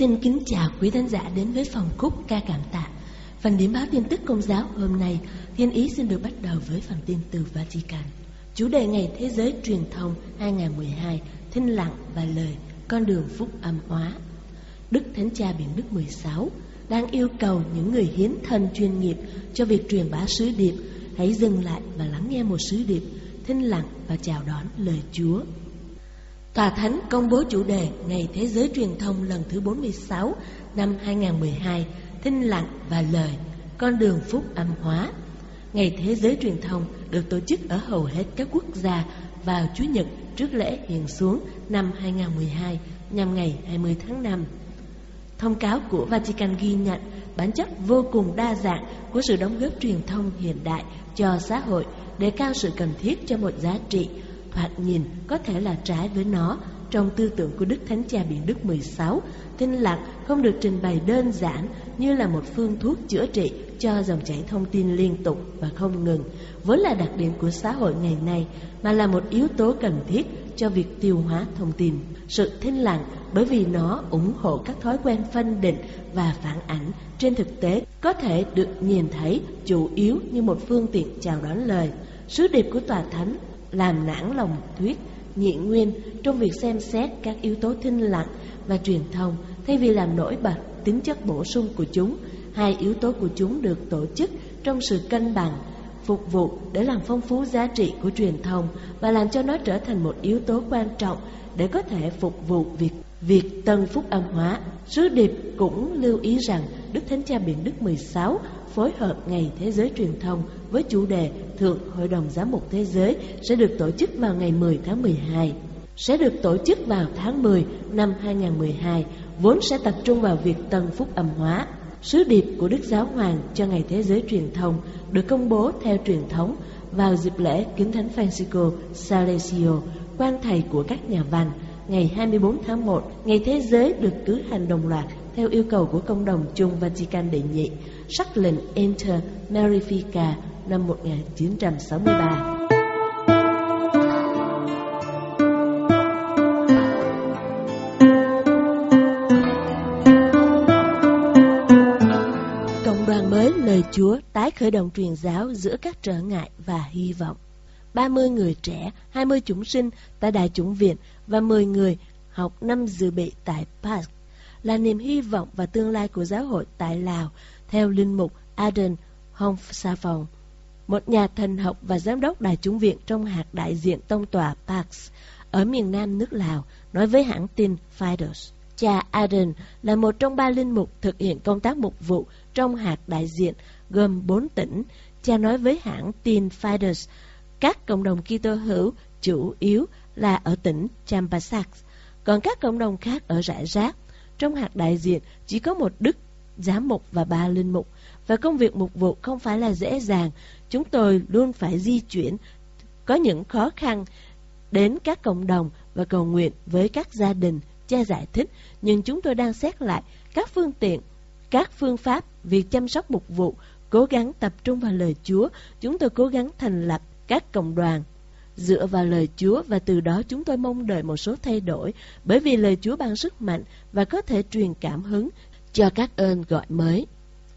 xin kính chào quý khán giả đến với phòng khúc ca cảm tạ. Phần điểm báo tin tức công giáo hôm nay, Thiên Ý xin được bắt đầu với phần tin từ Vatican. Chủ đề Ngày Thế giới Truyền thông 2012, Thinh lặng và lời, con đường phúc âm hóa. Đức Thánh Cha Biển Đức 16 đang yêu cầu những người hiến thân chuyên nghiệp cho việc truyền bá sứ điệp hãy dừng lại và lắng nghe một sứ điệp, thinh lặng và chào đón lời Chúa. Tòa Thánh công bố chủ đề Ngày Thế giới Truyền thông lần thứ 46 năm 2012, Thinh lặng và lời, con đường phúc âm hóa. Ngày Thế giới Truyền thông được tổ chức ở hầu hết các quốc gia vào Chủ nhật trước lễ hiện xuống năm 2012 nhằm ngày 20 tháng 5. Thông cáo của Vatican ghi nhận bản chất vô cùng đa dạng của sự đóng góp truyền thông hiện đại cho xã hội, để cao sự cần thiết cho một giá trị thoạt nhìn có thể là trái với nó trong tư tưởng của Đức Thánh Cha Biển Đức 16. Tin lặng không được trình bày đơn giản như là một phương thuốc chữa trị cho dòng chảy thông tin liên tục và không ngừng, vốn là đặc điểm của xã hội ngày nay, mà là một yếu tố cần thiết cho việc tiêu hóa thông tin. Sự thinh lặng bởi vì nó ủng hộ các thói quen phân định và phản ảnh trên thực tế có thể được nhìn thấy chủ yếu như một phương tiện chào đón lời. Sứ điệp của Tòa Thánh làm nản lòng thuyết, nhị nguyên trong việc xem xét các yếu tố thinh lặng và truyền thông. Thay vì làm nổi bật tính chất bổ sung của chúng, hai yếu tố của chúng được tổ chức trong sự cân bằng, phục vụ để làm phong phú giá trị của truyền thông và làm cho nó trở thành một yếu tố quan trọng để có thể phục vụ việc việc tân phúc âm hóa. Sứ điệp cũng lưu ý rằng đức thánh cha biển đức 16 phối hợp Ngày Thế giới Truyền thông với chủ đề Thượng Hội đồng Giám mục Thế giới sẽ được tổ chức vào ngày 10 tháng 12. Sẽ được tổ chức vào tháng 10 năm 2012, vốn sẽ tập trung vào việc tân phúc âm hóa. Sứ điệp của Đức Giáo Hoàng cho Ngày Thế giới Truyền thông được công bố theo truyền thống vào dịp lễ Kính Thánh Francisco Salesio, quan thầy của các nhà văn, ngày 24 tháng 1, Ngày Thế giới được cử hành đồng loạt theo yêu cầu của công đồng chung Vatican đệ nhị, sắc lệnh Enter Marifica năm 1963. Cộng đoàn mới lời Chúa tái khởi động truyền giáo giữa các trở ngại và hy vọng. 30 người trẻ, 20 chúng sinh tại Đại chủng viện và 10 người học năm dự bị tại Park là niềm hy vọng và tương lai của giáo hội tại Lào, theo linh mục Aden Hong Sa Phong, một nhà thần học và giám đốc đại chúng viện trong hạt đại diện tông tòa Pax ở miền nam nước Lào, nói với hãng tin Fidos. Cha Aden là một trong ba linh mục thực hiện công tác mục vụ trong hạt đại diện gồm bốn tỉnh. Cha nói với hãng tin Fidos, các cộng đồng Kitô hữu chủ yếu là ở tỉnh Champasak, còn các cộng đồng khác ở rải rác. Trong hạt đại diện chỉ có một đức giám mục và ba linh mục và công việc mục vụ không phải là dễ dàng. Chúng tôi luôn phải di chuyển, có những khó khăn đến các cộng đồng và cầu nguyện với các gia đình. Cha giải thích, nhưng chúng tôi đang xét lại các phương tiện, các phương pháp việc chăm sóc mục vụ, cố gắng tập trung vào lời Chúa. Chúng tôi cố gắng thành lập các cộng đoàn dựa vào lời Chúa và từ đó chúng tôi mong đợi một số thay đổi bởi vì lời Chúa ban sức mạnh và có thể truyền cảm hứng cho các ơn gọi mới.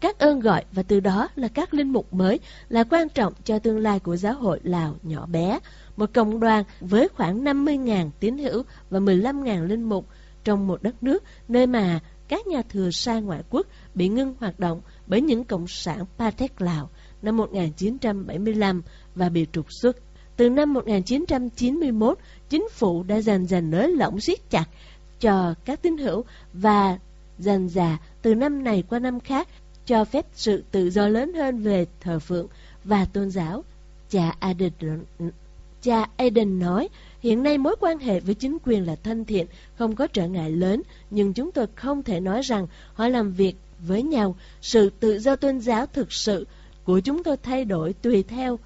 Các ơn gọi và từ đó là các linh mục mới là quan trọng cho tương lai của giáo hội Lào nhỏ bé. Một cộng đoàn với khoảng 50.000 tín hữu và 15.000 linh mục trong một đất nước nơi mà các nhà thừa sai ngoại quốc bị ngưng hoạt động bởi những cộng sản Pathet Lào năm 1975 và bị trục xuất. Từ năm 1991, chính phủ đã dần dần nới lỏng siết chặt cho các tín hữu và dần dà từ năm này qua năm khác cho phép sự tự do lớn hơn về thờ phượng và tôn giáo. Cha Aden, cha Aden nói, hiện nay mối quan hệ với chính quyền là thân thiện, không có trở ngại lớn, nhưng chúng tôi không thể nói rằng họ làm việc với nhau. Sự tự do tôn giáo thực sự của chúng tôi thay đổi tùy theo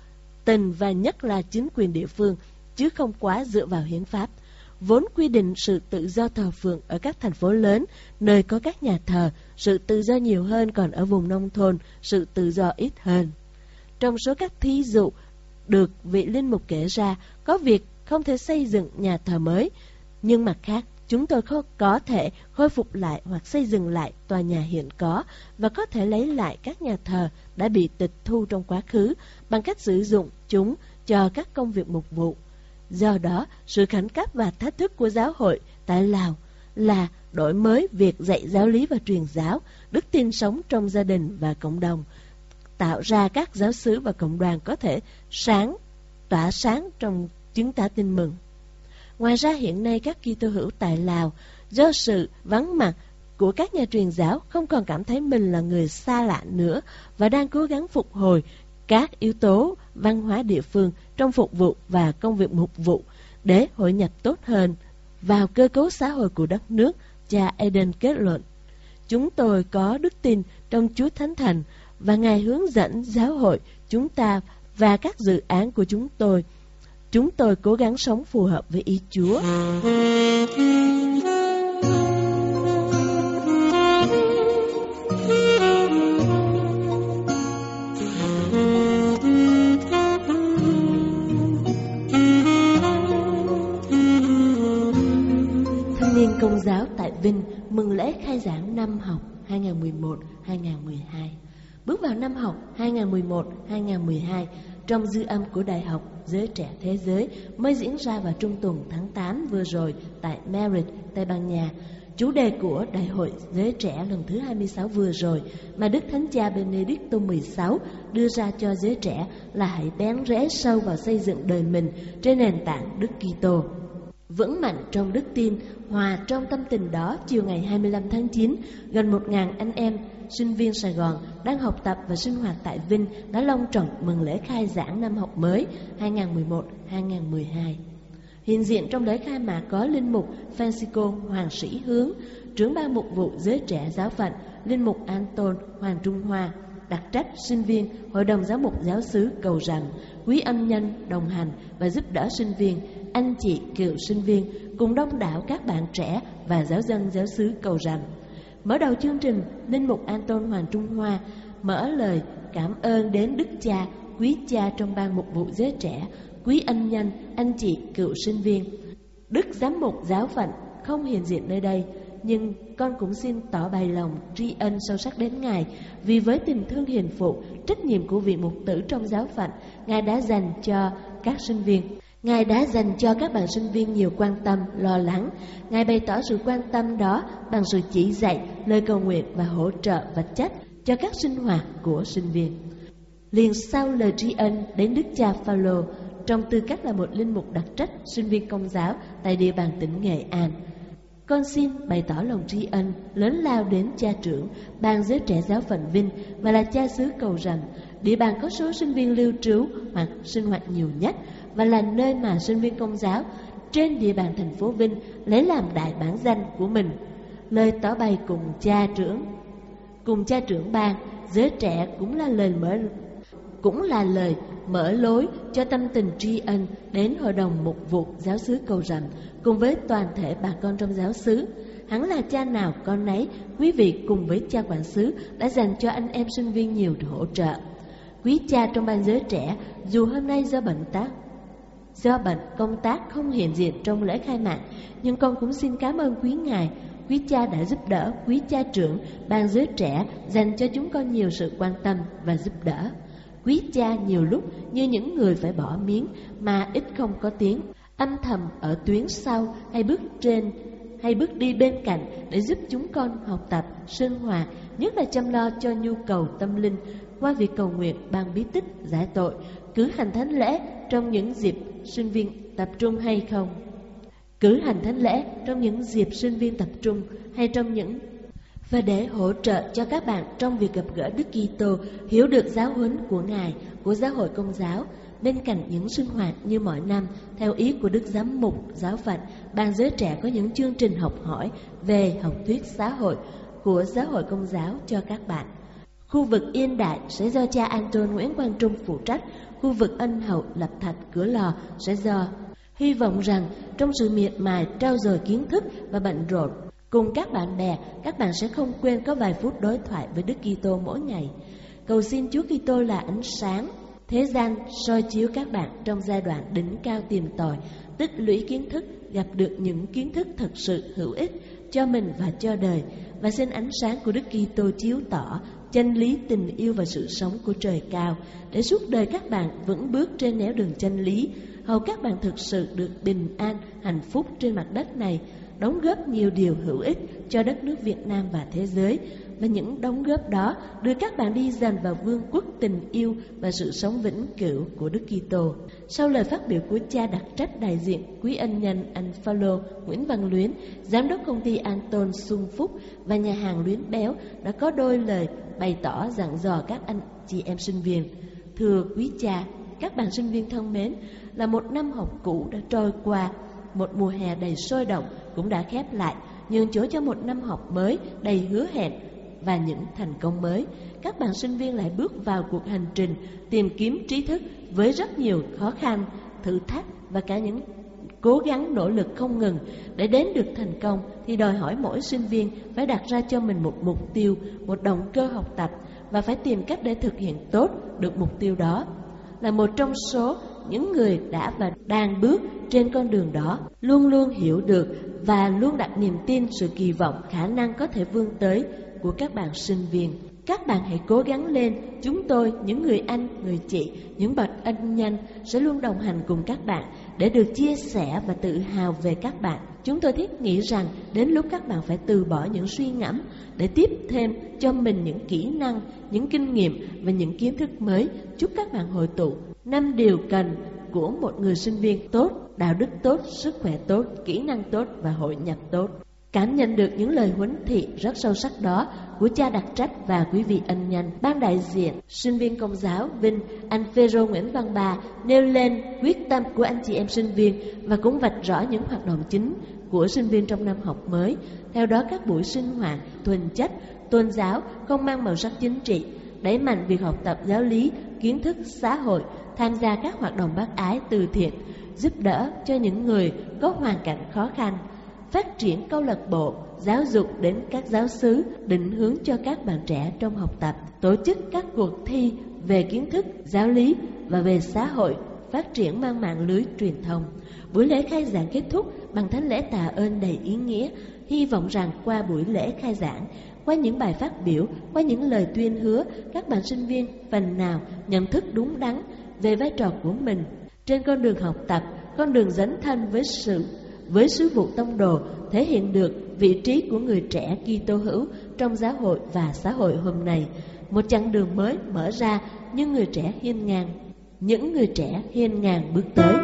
tình và nhất là chính quyền địa phương, chứ không quá dựa vào hiến pháp. Vốn quy định sự tự do thờ phượng ở các thành phố lớn, nơi có các nhà thờ, sự tự do nhiều hơn còn ở vùng nông thôn, sự tự do ít hơn. Trong số các thí dụ được vị linh mục kể ra, có việc không thể xây dựng nhà thờ mới, nhưng mặt khác, chúng tôi không có thể khôi phục lại hoặc xây dựng lại tòa nhà hiện có và có thể lấy lại các nhà thờ đã bị tịch thu trong quá khứ bằng cách sử dụng chúng cho các công việc mục vụ. Do đó, sự khẩn cấp và thách thức của giáo hội tại Lào là đổi mới việc dạy giáo lý và truyền giáo, đức tin sống trong gia đình và cộng đồng, tạo ra các giáo sứ và cộng đoàn có thể sáng, tỏa sáng trong chứng tá tin mừng. Ngoài ra hiện nay các Kitô hữu tại Lào do sự vắng mặt của các nhà truyền giáo không còn cảm thấy mình là người xa lạ nữa và đang cố gắng phục hồi các yếu tố văn hóa địa phương trong phục vụ và công việc mục vụ để hội nhập tốt hơn vào cơ cấu xã hội của đất nước, cha Eden kết luận. Chúng tôi có đức tin trong Chúa Thánh Thần và Ngài hướng dẫn giáo hội chúng ta và các dự án của chúng tôi. Chúng tôi cố gắng sống phù hợp với ý Chúa. Công giáo tại Vinh mừng lễ khai giảng năm học 2011-2012. Bước vào năm học 2011-2012 trong dư âm của Đại học Giới Trẻ Thế Giới mới diễn ra vào trung tuần tháng 8 vừa rồi tại Madrid, Tây Ban Nha. Chủ đề của Đại hội Giới Trẻ lần thứ 26 vừa rồi mà Đức Thánh Cha Benedicto XVI đưa ra cho giới trẻ là hãy bén rễ sâu vào xây dựng đời mình trên nền tảng Đức Kitô. Vững mạnh trong đức tin, hòa trong tâm tình đó, chiều ngày 25 tháng 9, gần 1.000 anh em sinh viên Sài Gòn đang học tập và sinh hoạt tại Vinh đã long trọng mừng lễ khai giảng năm học mới 2011-2012. Hiện diện trong lễ khai mạc có Linh Mục Francisco Hoàng Sĩ Hướng, trưởng ban mục vụ giới trẻ giáo phận, Linh Mục Anton Hoàng Trung Hoa, đặc trách sinh viên Hội đồng Giáo mục Giáo xứ Cầu Rằm, quý âm nhân đồng hành và giúp đỡ sinh viên, anh chị cựu sinh viên cùng đông đảo các bạn trẻ và giáo dân giáo xứ Cầu Rằm. Mở đầu chương trình, Linh Mục Anton Hoàng Trung Hoa mở lời cảm ơn đến Đức Cha, quý cha trong ban mục vụ giới trẻ, quý ân nhân, anh chị cựu sinh viên. Đức Giám mục giáo phận không hiện diện nơi đây, nhưng con cũng xin tỏ bày lòng tri ân sâu sắc đến Ngài vì với tình thương hiền phụ, trách nhiệm của vị mục tử trong giáo phận, Ngài đã dành cho các sinh viên. Ngài đã dành cho các bạn sinh viên nhiều quan tâm, lo lắng. Ngài bày tỏ sự quan tâm đó bằng sự chỉ dạy, lời cầu nguyện và hỗ trợ vật chất cho các sinh hoạt của sinh viên. Liền sau lời tri ân đến Đức cha Phaolô trong tư cách là một linh mục đặc trách sinh viên công giáo tại địa bàn tỉnh Nghệ An. Con xin bày tỏ lòng tri ân lớn lao đến cha trưởng ban giới trẻ giáo phận Vinh và là cha xứ cầu rằng địa bàn có số sinh viên lưu trú hoặc sinh hoạt nhiều nhất và là nơi mà sinh viên công giáo trên địa bàn thành phố Vinh lấy làm đại bản danh của mình. Lời tỏ bày cùng cha trưởng, cùng cha trưởng ban, giới trẻ cũng là lời mở cũng là lời mở lối cho tâm tình tri ân đến hội đồng mục vụ giáo xứ cầu rằm cùng với toàn thể bà con trong giáo xứ. Hắn là cha nào con nấy, quý vị cùng với cha quản xứ đã dành cho anh em sinh viên nhiều hỗ trợ. Quý cha trong ban giới trẻ, dù hôm nay do bệnh tác Do bệnh công tác không hiện diện trong lễ khai mạc, nhưng con cũng xin cảm ơn quý ngài, quý cha đã giúp đỡ, quý cha trưởng, ban giới trẻ dành cho chúng con nhiều sự quan tâm và giúp đỡ. Quý cha nhiều lúc như những người phải bỏ miếng mà ít không có tiếng, âm thầm ở tuyến sau hay bước trên hay bước đi bên cạnh để giúp chúng con học tập, sinh hoạt, nhất là chăm lo cho nhu cầu tâm linh qua việc cầu nguyện ban bí tích giải tội, cử hành thánh lễ trong những dịp sinh viên tập trung hay không? Cử hành thánh lễ trong những dịp sinh viên tập trung hay trong những và để hỗ trợ cho các bạn trong việc gặp gỡ Đức Kitô, hiểu được giáo huấn của Ngài, của giáo hội công giáo, bên cạnh những sinh hoạt như mọi năm, theo ý của Đức Giám mục, giáo phận, ban giới trẻ có những chương trình học hỏi về học thuyết xã hội của giáo hội công giáo cho các bạn. Khu vực Yên Đại sẽ do cha Anton Nguyễn Quang Trung phụ trách, khu vực Ân Hậu, Lập Thạch, Cửa Lò sẽ do Hy vọng rằng trong sự miệt mài trao dồi kiến thức và bận rộn cùng các bạn bè, các bạn sẽ không quên có vài phút đối thoại với Đức Kitô mỗi ngày. Cầu xin Chúa Kitô là ánh sáng, thế gian soi chiếu các bạn trong giai đoạn đỉnh cao tìm tòi, tích lũy kiến thức, gặp được những kiến thức thật sự hữu ích cho mình và cho đời, và xin ánh sáng của Đức Kitô chiếu tỏ chân lý, tình yêu và sự sống của trời cao, để suốt đời các bạn vững bước trên nẻo đường chân lý. Hầu các bạn thực sự được bình an, hạnh phúc trên mặt đất này đóng góp nhiều điều hữu ích cho đất nước Việt Nam và thế giới và những đóng góp đó đưa các bạn đi dần vào vương quốc tình yêu và sự sống vĩnh cửu của Đức Kitô. Sau lời phát biểu của cha đặc trách đại diện quý ân nhân anh Phaolô Nguyễn Văn Luyến, giám đốc công ty Anton Xuân Phúc và nhà hàng Luyến Béo đã có đôi lời bày tỏ dặn dò các anh chị em sinh viên. Thưa quý cha, các bạn sinh viên thân mến, là một năm học cũ đã trôi qua, một mùa hè đầy sôi động cũng đã khép lại, nhường chỗ cho một năm học mới đầy hứa hẹn và những thành công mới. Các bạn sinh viên lại bước vào cuộc hành trình tìm kiếm trí thức với rất nhiều khó khăn, thử thách và cả những cố gắng nỗ lực không ngừng để đến được thành công thì đòi hỏi mỗi sinh viên phải đặt ra cho mình một mục tiêu, một động cơ học tập và phải tìm cách để thực hiện tốt được mục tiêu đó. Là một trong số những người đã và đang bước trên con đường đó luôn luôn hiểu được và luôn đặt niềm tin sự kỳ vọng khả năng có thể vươn tới của các bạn sinh viên. Các bạn hãy cố gắng lên, chúng tôi, những người anh, người chị, những bậc anh nhanh sẽ luôn đồng hành cùng các bạn để được chia sẻ và tự hào về các bạn. Chúng tôi thiết nghĩ rằng đến lúc các bạn phải từ bỏ những suy ngẫm để tiếp thêm cho mình những kỹ năng, những kinh nghiệm và những kiến thức mới. Chúc các bạn hội tụ năm điều cần của một người sinh viên tốt, đạo đức tốt, sức khỏe tốt, kỹ năng tốt và hội nhập tốt. Cảm nhận được những lời huấn thị rất sâu sắc đó của cha đặc trách và quý vị ân nhân, ban đại diện, sinh viên công giáo Vinh, anh Phêrô Nguyễn Văn Bà nêu lên quyết tâm của anh chị em sinh viên và cũng vạch rõ những hoạt động chính của sinh viên trong năm học mới. Theo đó các buổi sinh hoạt, thuần chất, tôn giáo không mang màu sắc chính trị, đẩy mạnh việc học tập giáo lý, kiến thức xã hội, tham gia các hoạt động bác ái từ thiện, giúp đỡ cho những người có hoàn cảnh khó khăn, phát triển câu lạc bộ, giáo dục đến các giáo xứ, định hướng cho các bạn trẻ trong học tập, tổ chức các cuộc thi về kiến thức, giáo lý và về xã hội, phát triển mang mạng lưới truyền thông. Buổi lễ khai giảng kết thúc bằng thánh lễ tạ ơn đầy ý nghĩa, hy vọng rằng qua buổi lễ khai giảng, qua những bài phát biểu, qua những lời tuyên hứa, các bạn sinh viên phần nào nhận thức đúng đắn về vai trò của mình trên con đường học tập, con đường dấn thân với sự với sứ vụ tông đồ thể hiện được vị trí của người trẻ Kitô hữu trong giáo hội và xã hội hôm nay. Một chặng đường mới mở ra nhưng người trẻ hiên ngang, những người trẻ hiên ngang bước tới.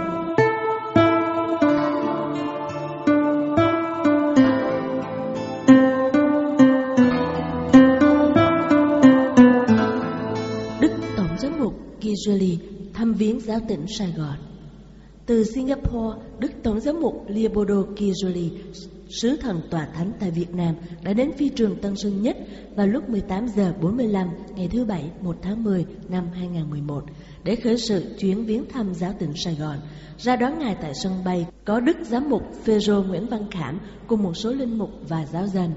Đức Tổng giám mục Kijuli thăm viếng giáo tỉnh Sài Gòn. Từ Singapore, Đức Tổng giám mục Leopoldo Kijoli, sứ thần tòa thánh tại Việt Nam, đã đến phi trường Tân Sơn Nhất vào lúc 18 giờ 45 ngày thứ Bảy 1 tháng 10 năm 2011 để khởi sự chuyến viếng thăm giáo tỉnh Sài Gòn. Ra đón ngài tại sân bay có Đức Giám mục Phêrô Nguyễn Văn Khảm cùng một số linh mục và giáo dân.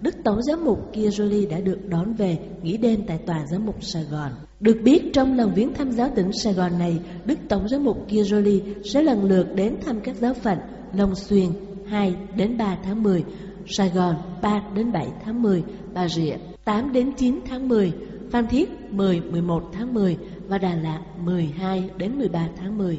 Đức Tổng giám mục Kijoli đã được đón về nghỉ đêm tại tòa giám mục Sài Gòn. Được biết trong lần viếng thăm giáo tỉnh Sài Gòn này, Đức Tổng giám mục Kijoli sẽ lần lượt đến thăm các giáo phận Long Xuyên 2 đến 3 tháng 10, Sài Gòn 3 đến 7 tháng 10, Bà Rịa 8 đến 9 tháng 10, Phan Thiết 10 11 tháng 10 và Đà Lạt 12 đến 13 tháng 10.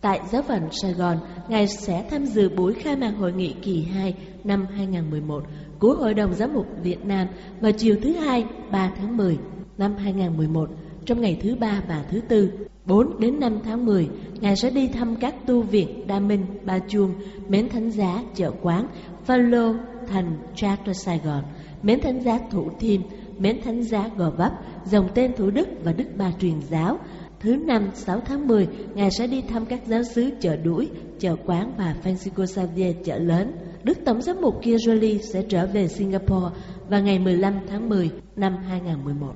Tại giáo phận Sài Gòn, Ngài sẽ tham dự buổi khai mạc hội nghị kỳ 2 năm 2011 của Hội đồng Giám mục Việt Nam vào chiều thứ Hai 3 tháng 10 năm 2011 trong ngày thứ ba và thứ tư 4 đến 5 tháng 10, Ngài sẽ đi thăm các tu viện Đa Minh, Ba Chuông, Mến Thánh Giá, Chợ Quán, Pha Lô, Thành, Trác Sài Gòn, Mến Thánh Giá Thủ Thiêm, Mến Thánh Giá Gò Vấp, dòng tên Thủ Đức và Đức Bà Truyền Giáo. Thứ năm 6 tháng 10, Ngài sẽ đi thăm các giáo xứ chợ đuổi, chợ quán và Francisco Xavier chợ lớn. Đức Tổng giám mục Kirali sẽ trở về Singapore vào ngày 15 tháng 10 năm 2011.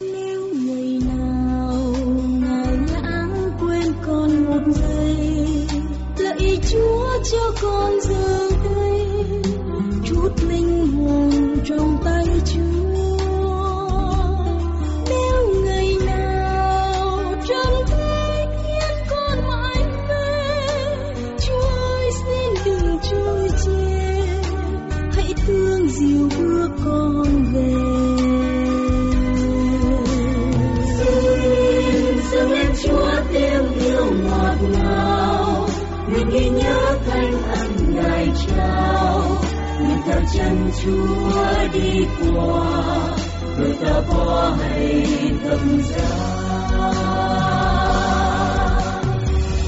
Nếu ngày nào ngài lãng quên con một giây, lạy Chúa cho con giờ đây chút linh hồn trong tay Chúa. Chân Chúa đi qua, người ta bỏ hay tâm giá.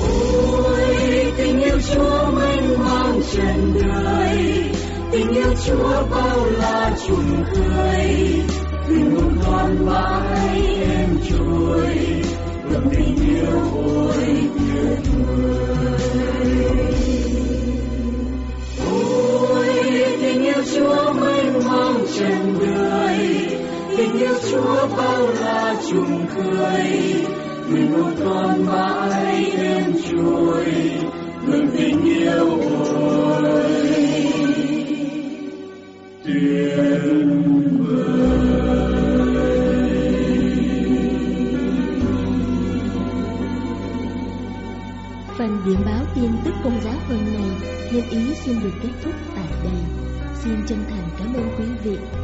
Ôi tình yêu Chúa mênh mang trần đời, tình yêu Chúa bao la trùng khơi, tình hồn con mãi em trôi, ngập tình yêu ôi con mãi tình yêu ôi tuyệt Phần điểm báo tin tức công giáo hôm nay, Thiên Ý xin được kết thúc tại đây. Xin chân thành cảm ơn quý vị